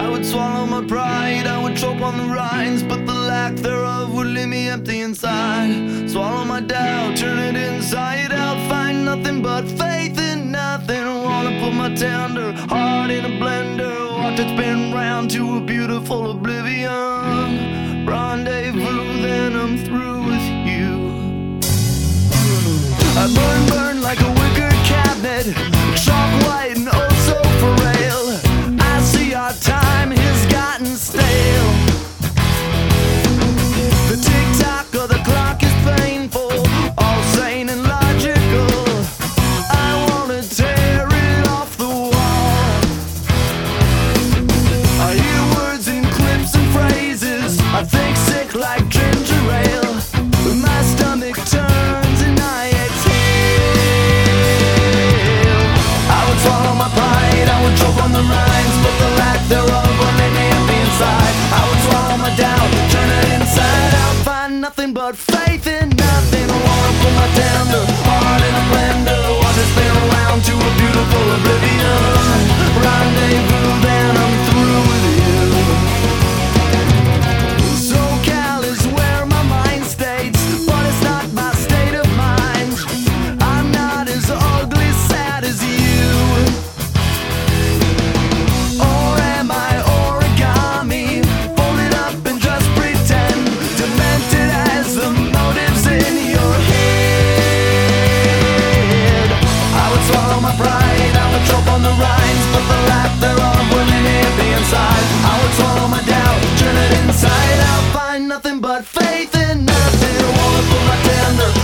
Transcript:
I would swallow my pride, I would choke on the rinds, but the lack thereof would leave me empty inside. Swallow my doubt, turn it inside out, find nothing but faith in nothing. Wanna put my tender heart in a blender, watch it spin round to a beautiful oblivion. Rendezvous, then I'm through with you. faith in nothing. I wanna put my tender.